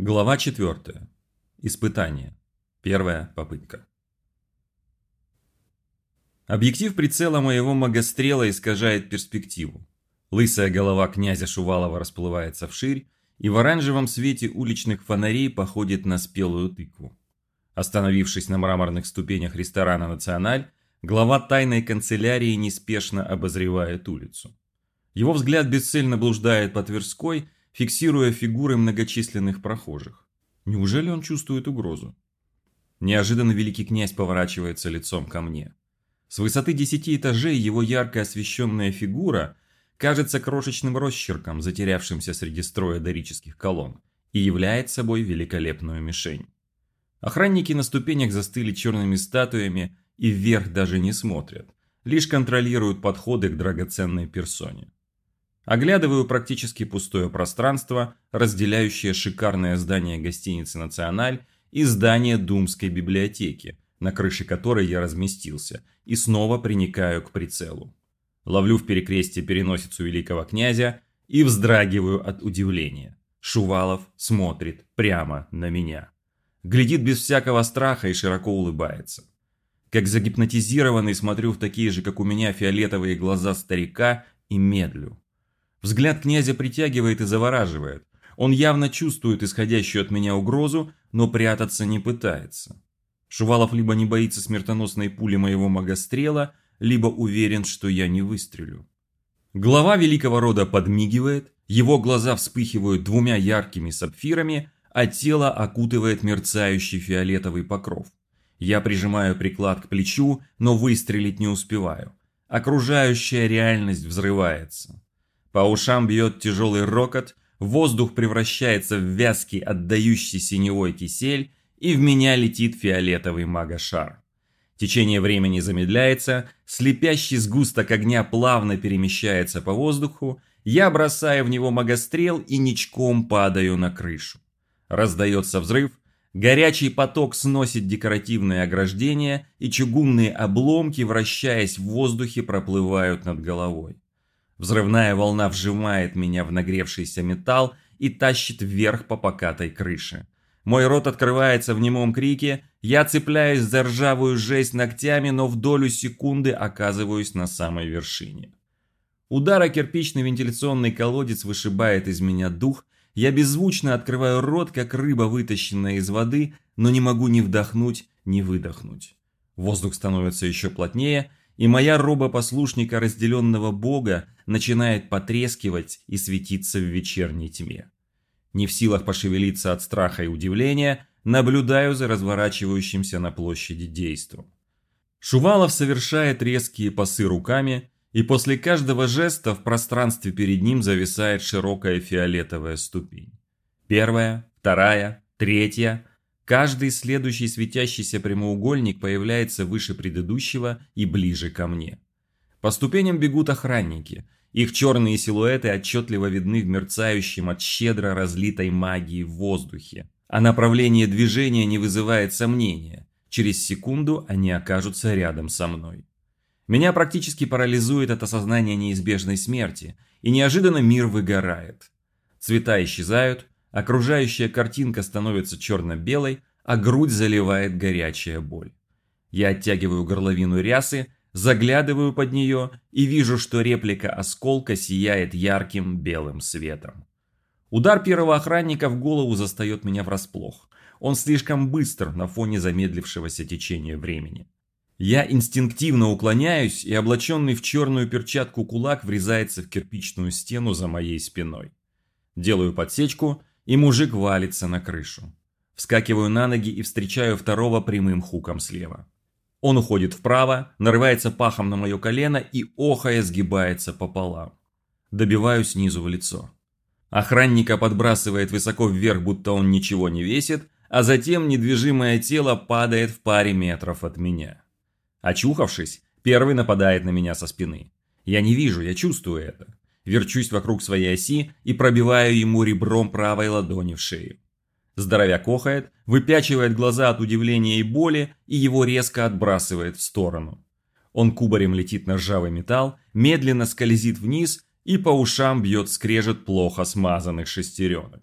Глава 4. Испытание. Первая попытка. Объектив прицела моего магострела искажает перспективу. Лысая голова князя Шувалова расплывается вширь, и в оранжевом свете уличных фонарей походит на спелую тыкву. Остановившись на мраморных ступенях ресторана «Националь», глава тайной канцелярии неспешно обозревает улицу. Его взгляд бесцельно блуждает по Тверской, фиксируя фигуры многочисленных прохожих. Неужели он чувствует угрозу? Неожиданно великий князь поворачивается лицом ко мне. С высоты десяти этажей его ярко освещенная фигура кажется крошечным росчерком, затерявшимся среди строя дорических колонн, и является собой великолепную мишень. Охранники на ступенях застыли черными статуями и вверх даже не смотрят, лишь контролируют подходы к драгоценной персоне. Оглядываю практически пустое пространство, разделяющее шикарное здание гостиницы «Националь» и здание Думской библиотеки, на крыше которой я разместился, и снова приникаю к прицелу. Ловлю в перекрестие переносицу великого князя и вздрагиваю от удивления. Шувалов смотрит прямо на меня. Глядит без всякого страха и широко улыбается. Как загипнотизированный смотрю в такие же, как у меня, фиолетовые глаза старика и медлю. Взгляд князя притягивает и завораживает. Он явно чувствует исходящую от меня угрозу, но прятаться не пытается. Шувалов либо не боится смертоносной пули моего магострела, либо уверен, что я не выстрелю. Глава великого рода подмигивает, его глаза вспыхивают двумя яркими сапфирами, а тело окутывает мерцающий фиолетовый покров. Я прижимаю приклад к плечу, но выстрелить не успеваю. Окружающая реальность взрывается. По ушам бьет тяжелый рокот, воздух превращается в вязкий, отдающий синевой кисель, и в меня летит фиолетовый магошар. Течение времени замедляется, слепящий сгусток огня плавно перемещается по воздуху, я бросаю в него магострел и ничком падаю на крышу. Раздается взрыв, горячий поток сносит декоративные ограждения, и чугунные обломки, вращаясь в воздухе, проплывают над головой. Взрывная волна вжимает меня в нагревшийся металл и тащит вверх по покатой крыше. Мой рот открывается в немом крике, я цепляюсь за ржавую жесть ногтями, но в долю секунды оказываюсь на самой вершине. Удара кирпичный вентиляционный колодец вышибает из меня дух, я беззвучно открываю рот, как рыба, вытащенная из воды, но не могу ни вдохнуть, ни выдохнуть. Воздух становится еще плотнее, и моя роба послушника разделенного бога начинает потрескивать и светиться в вечерней тьме. Не в силах пошевелиться от страха и удивления, наблюдаю за разворачивающимся на площади действом. Шувалов совершает резкие пасы руками, и после каждого жеста в пространстве перед ним зависает широкая фиолетовая ступень. Первая, вторая, третья, Каждый следующий светящийся прямоугольник появляется выше предыдущего и ближе ко мне. По ступеням бегут охранники. Их черные силуэты отчетливо видны в мерцающем от щедро разлитой магии в воздухе. А направление движения не вызывает сомнения. Через секунду они окажутся рядом со мной. Меня практически парализует от осознания неизбежной смерти, и неожиданно мир выгорает. Цвета исчезают, Окружающая картинка становится черно-белой, а грудь заливает горячая боль. Я оттягиваю горловину рясы, заглядываю под нее и вижу, что реплика осколка сияет ярким белым светом. Удар первого охранника в голову застает меня врасплох. Он слишком быстр на фоне замедлившегося течения времени. Я инстинктивно уклоняюсь, и облаченный в черную перчатку кулак врезается в кирпичную стену за моей спиной. Делаю подсечку и мужик валится на крышу. Вскакиваю на ноги и встречаю второго прямым хуком слева. Он уходит вправо, нарывается пахом на мое колено и охая сгибается пополам. Добиваю снизу в лицо. Охранника подбрасывает высоко вверх, будто он ничего не весит, а затем недвижимое тело падает в паре метров от меня. Очухавшись, первый нападает на меня со спины. Я не вижу, я чувствую это верчусь вокруг своей оси и пробиваю ему ребром правой ладони в шею. Здоровяк охает, выпячивает глаза от удивления и боли и его резко отбрасывает в сторону. Он кубарем летит на ржавый металл, медленно скользит вниз и по ушам бьет скрежет плохо смазанных шестеренок.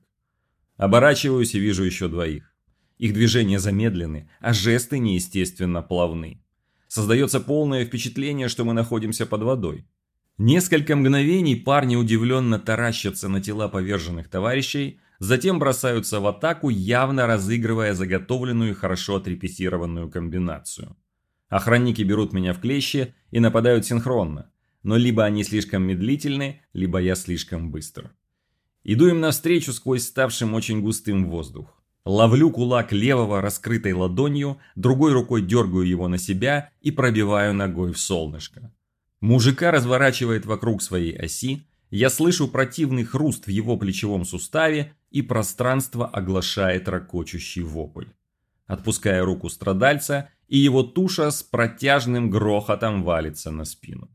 Оборачиваюсь и вижу еще двоих. Их движения замедлены, а жесты неестественно плавны. Создается полное впечатление, что мы находимся под водой. Несколько мгновений парни удивленно таращатся на тела поверженных товарищей, затем бросаются в атаку, явно разыгрывая заготовленную и хорошо отрепетированную комбинацию. Охранники берут меня в клещи и нападают синхронно, но либо они слишком медлительны, либо я слишком быстр. Иду им навстречу сквозь ставшим очень густым воздух. Ловлю кулак левого раскрытой ладонью, другой рукой дергаю его на себя и пробиваю ногой в солнышко. Мужика разворачивает вокруг своей оси, я слышу противный хруст в его плечевом суставе и пространство оглашает ракочущий вопль. Отпуская руку страдальца, и его туша с протяжным грохотом валится на спину.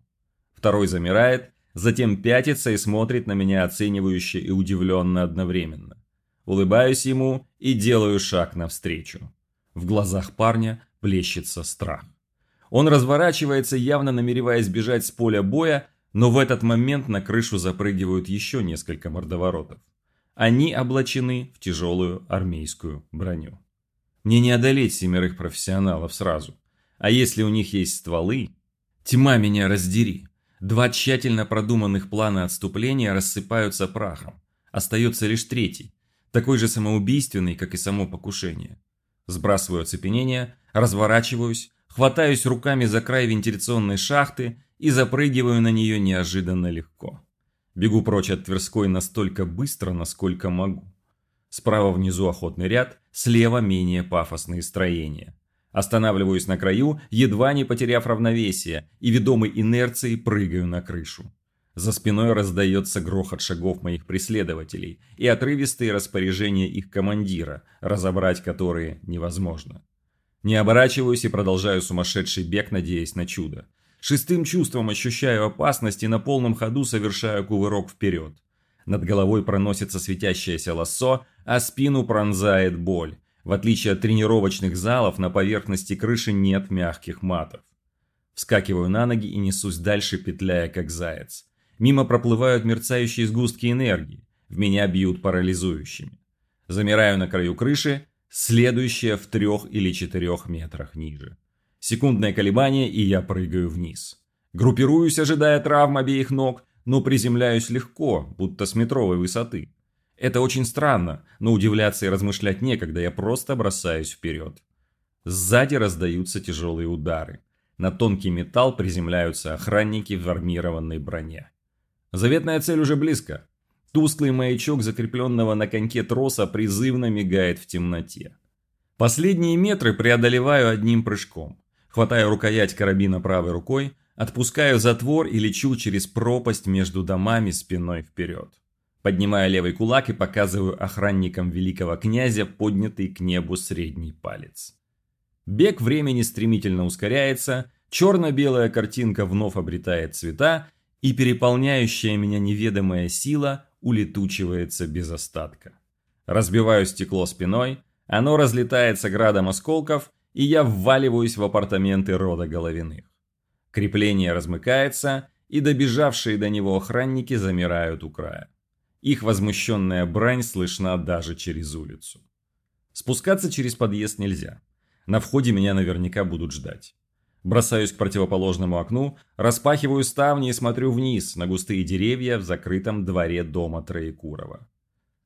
Второй замирает, затем пятится и смотрит на меня оценивающе и удивленно одновременно. Улыбаюсь ему и делаю шаг навстречу. В глазах парня плещется страх. Он разворачивается, явно намереваясь бежать с поля боя, но в этот момент на крышу запрыгивают еще несколько мордоворотов. Они облачены в тяжелую армейскую броню. Мне не одолеть семерых профессионалов сразу. А если у них есть стволы? Тьма меня раздери. Два тщательно продуманных плана отступления рассыпаются прахом. Остается лишь третий, такой же самоубийственный, как и само покушение. Сбрасываю оцепенение, разворачиваюсь, хватаюсь руками за край вентиляционной шахты и запрыгиваю на нее неожиданно легко. Бегу прочь от Тверской настолько быстро, насколько могу. Справа внизу охотный ряд, слева менее пафосные строения. Останавливаюсь на краю, едва не потеряв равновесие, и ведомой инерцией прыгаю на крышу. За спиной раздается грохот шагов моих преследователей и отрывистые распоряжения их командира, разобрать которые невозможно. Не оборачиваюсь и продолжаю сумасшедший бег, надеясь на чудо. Шестым чувством ощущаю опасность и на полном ходу совершаю кувырок вперед. Над головой проносится светящееся лассо, а спину пронзает боль. В отличие от тренировочных залов, на поверхности крыши нет мягких матов. Вскакиваю на ноги и несусь дальше, петляя как заяц. Мимо проплывают мерцающие сгустки энергии. В меня бьют парализующими. Замираю на краю крыши, следующая в трех или четырех метрах ниже. Секундное колебание, и я прыгаю вниз. Группируюсь, ожидая травм обеих ног, но приземляюсь легко, будто с метровой высоты. Это очень странно, но удивляться и размышлять некогда, я просто бросаюсь вперед. Сзади раздаются тяжелые удары. На тонкий металл приземляются охранники в армированной броне. Заветная цель уже близко. Тусклый маячок закрепленного на коньке троса призывно мигает в темноте. Последние метры преодолеваю одним прыжком. Хватаю рукоять карабина правой рукой, отпускаю затвор и лечу через пропасть между домами спиной вперед. Поднимаю левый кулак и показываю охранникам великого князя поднятый к небу средний палец. Бег времени стремительно ускоряется, черно-белая картинка вновь обретает цвета, и переполняющая меня неведомая сила улетучивается без остатка. Разбиваю стекло спиной, оно разлетается градом осколков, и я вваливаюсь в апартаменты рода Головиных. Крепление размыкается, и добежавшие до него охранники замирают у края. Их возмущенная брань слышна даже через улицу. Спускаться через подъезд нельзя. На входе меня наверняка будут ждать. Бросаюсь к противоположному окну, распахиваю ставни и смотрю вниз на густые деревья в закрытом дворе дома Троекурова.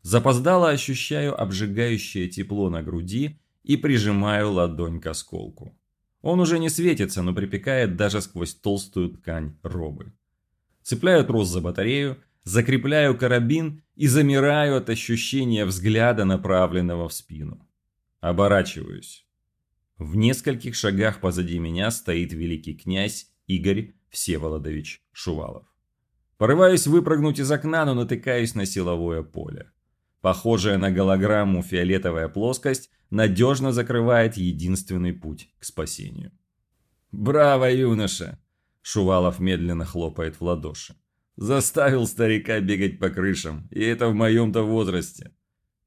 Запоздало ощущаю обжигающее тепло на груди и прижимаю ладонь к осколку. Он уже не светится, но припекает даже сквозь толстую ткань робы. Цепляю трос за батарею, закрепляю карабин и замираю от ощущения взгляда, направленного в спину. Оборачиваюсь. В нескольких шагах позади меня стоит великий князь Игорь Всеволодович Шувалов. Порываюсь выпрыгнуть из окна, но натыкаюсь на силовое поле. Похожая на голограмму фиолетовая плоскость надежно закрывает единственный путь к спасению. «Браво, юноша!» Шувалов медленно хлопает в ладоши. «Заставил старика бегать по крышам, и это в моем-то возрасте».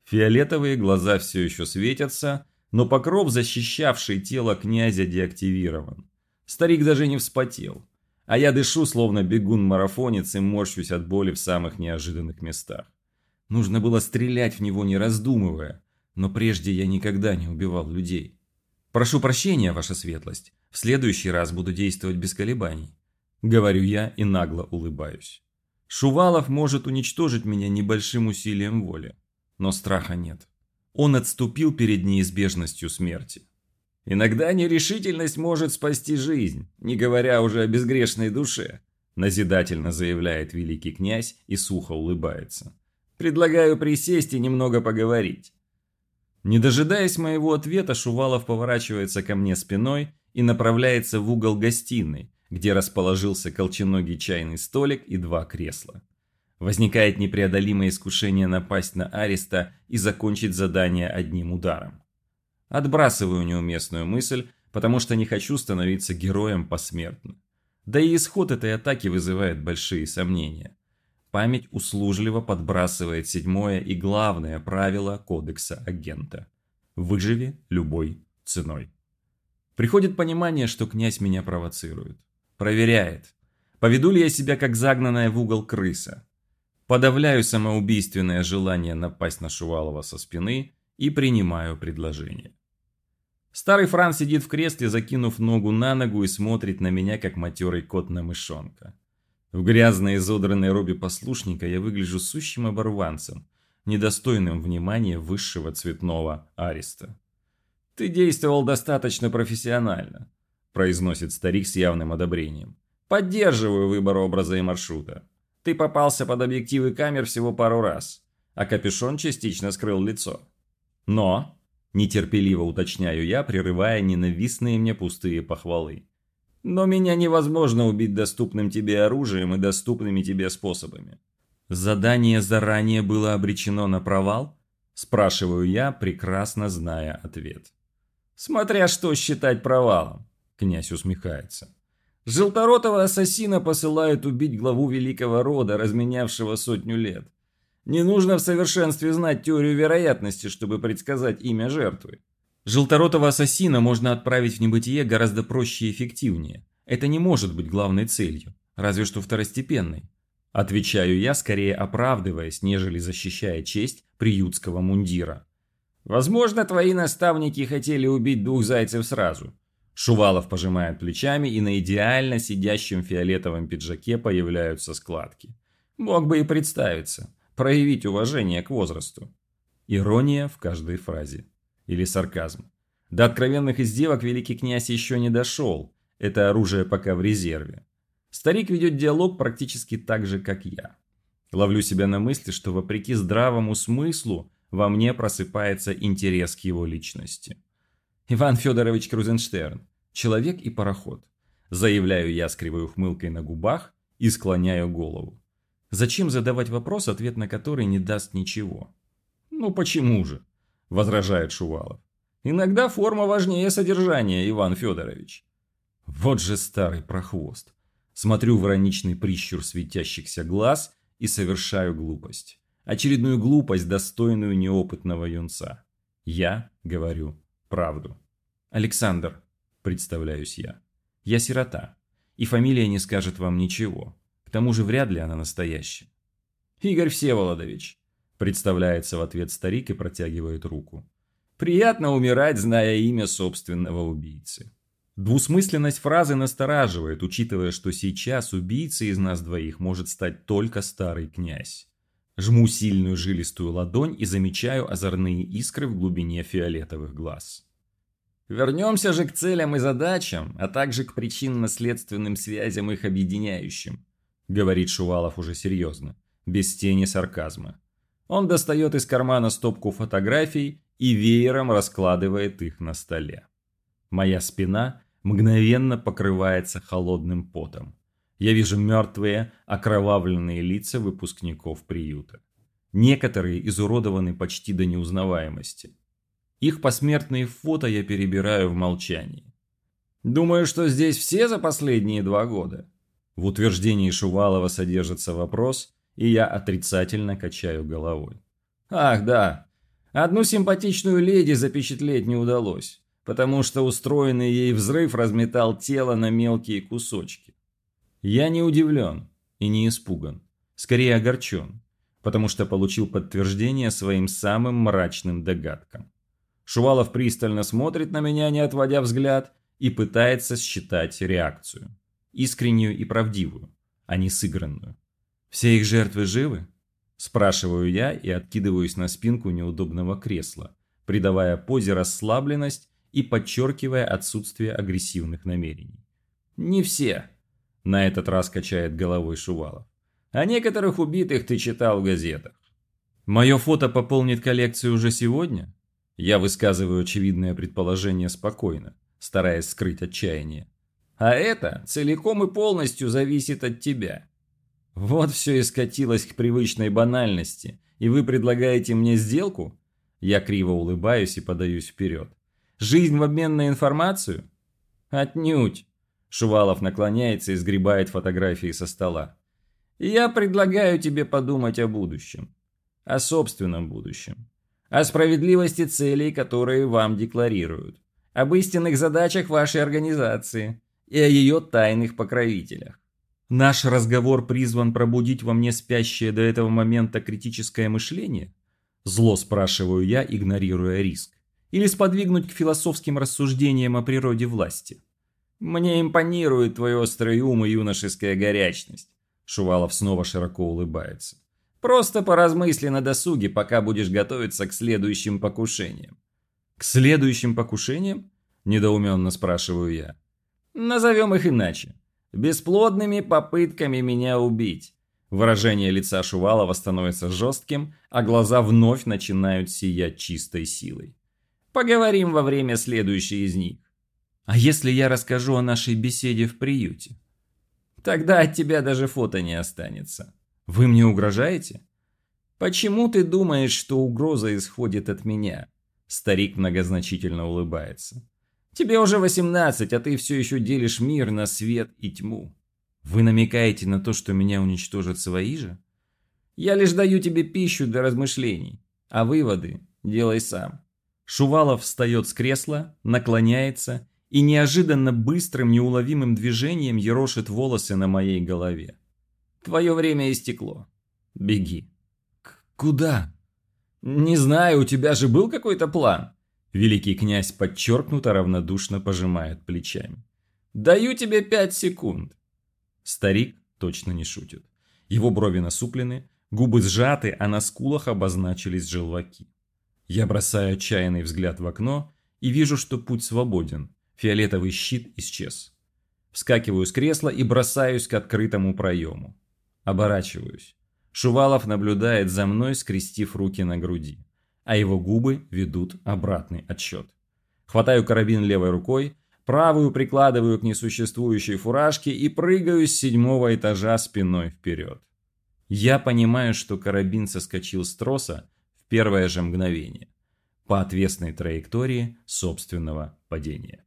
Фиолетовые глаза все еще светятся, но покров, защищавший тело князя, деактивирован. Старик даже не вспотел. А я дышу, словно бегун-марафонец, и морщусь от боли в самых неожиданных местах. Нужно было стрелять в него, не раздумывая, но прежде я никогда не убивал людей. Прошу прощения, ваша светлость, в следующий раз буду действовать без колебаний. Говорю я и нагло улыбаюсь. Шувалов может уничтожить меня небольшим усилием воли, но страха нет. Он отступил перед неизбежностью смерти. Иногда нерешительность может спасти жизнь, не говоря уже о безгрешной душе, назидательно заявляет великий князь и сухо улыбается. Предлагаю присесть и немного поговорить. Не дожидаясь моего ответа, Шувалов поворачивается ко мне спиной и направляется в угол гостиной, где расположился колченогий чайный столик и два кресла. Возникает непреодолимое искушение напасть на Ариста и закончить задание одним ударом. Отбрасываю неуместную мысль, потому что не хочу становиться героем посмертно. Да и исход этой атаки вызывает большие сомнения. Память услужливо подбрасывает седьмое и главное правило кодекса агента. Выживи любой ценой. Приходит понимание, что князь меня провоцирует. Проверяет. Поведу ли я себя как загнанная в угол крыса? Подавляю самоубийственное желание напасть на Шувалова со спины и принимаю предложение. Старый Фран сидит в кресле, закинув ногу на ногу и смотрит на меня, как матерый кот на мышонка. В грязной изодранной робе послушника я выгляжу сущим оборванцем, недостойным внимания высшего цветного ареста. «Ты действовал достаточно профессионально», – произносит старик с явным одобрением. «Поддерживаю выбор образа и маршрута. Ты попался под объективы камер всего пару раз, а капюшон частично скрыл лицо. Но, нетерпеливо уточняю я, прерывая ненавистные мне пустые похвалы. Но меня невозможно убить доступным тебе оружием и доступными тебе способами. Задание заранее было обречено на провал? Спрашиваю я, прекрасно зная ответ. Смотря что считать провалом, князь усмехается. Желторотого ассасина посылают убить главу великого рода, разменявшего сотню лет. Не нужно в совершенстве знать теорию вероятности, чтобы предсказать имя жертвы. Желторотого ассасина можно отправить в небытие гораздо проще и эффективнее. Это не может быть главной целью, разве что второстепенной. Отвечаю я, скорее оправдываясь, нежели защищая честь приютского мундира. Возможно, твои наставники хотели убить двух зайцев сразу. Шувалов пожимает плечами, и на идеально сидящем фиолетовом пиджаке появляются складки. Мог бы и представиться, проявить уважение к возрасту. Ирония в каждой фразе. Или сарказм. До откровенных издевок великий князь еще не дошел. Это оружие пока в резерве. Старик ведет диалог практически так же, как я. Ловлю себя на мысли, что вопреки здравому смыслу во мне просыпается интерес к его личности. Иван Федорович Крузенштерн. Человек и пароход. Заявляю я с кривой ухмылкой на губах и склоняю голову. Зачем задавать вопрос, ответ на который не даст ничего? Ну почему же? Возражает Шувалов. Иногда форма важнее содержания, Иван Федорович. Вот же старый прохвост. Смотрю в ироничный прищур светящихся глаз и совершаю глупость. Очередную глупость, достойную неопытного юнца. Я говорю правду. Александр, представляюсь я. Я сирота, и фамилия не скажет вам ничего. К тому же вряд ли она настоящая. Игорь Всеволодович, представляется в ответ старик и протягивает руку. Приятно умирать, зная имя собственного убийцы. Двусмысленность фразы настораживает, учитывая, что сейчас убийцей из нас двоих может стать только старый князь. Жму сильную жилистую ладонь и замечаю озорные искры в глубине фиолетовых глаз. Вернемся же к целям и задачам, а также к причинно-следственным связям их объединяющим, говорит Шувалов уже серьезно, без тени сарказма. Он достает из кармана стопку фотографий и веером раскладывает их на столе. Моя спина мгновенно покрывается холодным потом я вижу мертвые, окровавленные лица выпускников приюта. Некоторые изуродованы почти до неузнаваемости. Их посмертные фото я перебираю в молчании. Думаю, что здесь все за последние два года. В утверждении Шувалова содержится вопрос, и я отрицательно качаю головой. Ах, да. Одну симпатичную леди запечатлеть не удалось, потому что устроенный ей взрыв разметал тело на мелкие кусочки. Я не удивлен и не испуган, скорее огорчен. потому что получил подтверждение своим самым мрачным догадкам. Шувалов пристально смотрит на меня, не отводя взгляд, и пытается считать реакцию. Искреннюю и правдивую, а не сыгранную. «Все их жертвы живы?» Спрашиваю я и откидываюсь на спинку неудобного кресла, придавая позе расслабленность и подчеркивая отсутствие агрессивных намерений. «Не все», – на этот раз качает головой Шувалов. «А некоторых убитых ты читал в газетах». «Мое фото пополнит коллекцию уже сегодня?» Я высказываю очевидное предположение спокойно, стараясь скрыть отчаяние. А это целиком и полностью зависит от тебя. Вот все и скатилось к привычной банальности, и вы предлагаете мне сделку? Я криво улыбаюсь и подаюсь вперед. Жизнь в обмен на информацию? Отнюдь. Шувалов наклоняется и сгребает фотографии со стола. Я предлагаю тебе подумать о будущем. О собственном будущем о справедливости целей, которые вам декларируют, об истинных задачах вашей организации и о ее тайных покровителях. Наш разговор призван пробудить во мне спящее до этого момента критическое мышление? Зло спрашиваю я, игнорируя риск. Или сподвигнуть к философским рассуждениям о природе власти? Мне импонирует твой острый ум и юношеская горячность. Шувалов снова широко улыбается. Просто поразмысли на досуге, пока будешь готовиться к следующим покушениям. К следующим покушениям? Недоуменно спрашиваю я. Назовем их иначе. Бесплодными попытками меня убить. Выражение лица Шувалова становится жестким, а глаза вновь начинают сиять чистой силой. Поговорим во время следующей из них. А если я расскажу о нашей беседе в приюте? Тогда от тебя даже фото не останется. Вы мне угрожаете? Почему ты думаешь, что угроза исходит от меня? Старик многозначительно улыбается. Тебе уже 18, а ты все еще делишь мир на свет и тьму. Вы намекаете на то, что меня уничтожат свои же? Я лишь даю тебе пищу для размышлений, а выводы делай сам. Шувалов встает с кресла, наклоняется и неожиданно быстрым неуловимым движением ерошит волосы на моей голове. Твое время истекло. Беги. К куда? Не знаю, у тебя же был какой-то план. Великий князь подчеркнуто равнодушно пожимает плечами. Даю тебе пять секунд. Старик точно не шутит. Его брови насуплены, губы сжаты, а на скулах обозначились желваки. Я бросаю отчаянный взгляд в окно и вижу, что путь свободен. Фиолетовый щит исчез. Вскакиваю с кресла и бросаюсь к открытому проему. Оборачиваюсь. Шувалов наблюдает за мной, скрестив руки на груди, а его губы ведут обратный отсчет. Хватаю карабин левой рукой, правую прикладываю к несуществующей фуражке и прыгаю с седьмого этажа спиной вперед. Я понимаю, что карабин соскочил с троса в первое же мгновение по отвесной траектории собственного падения.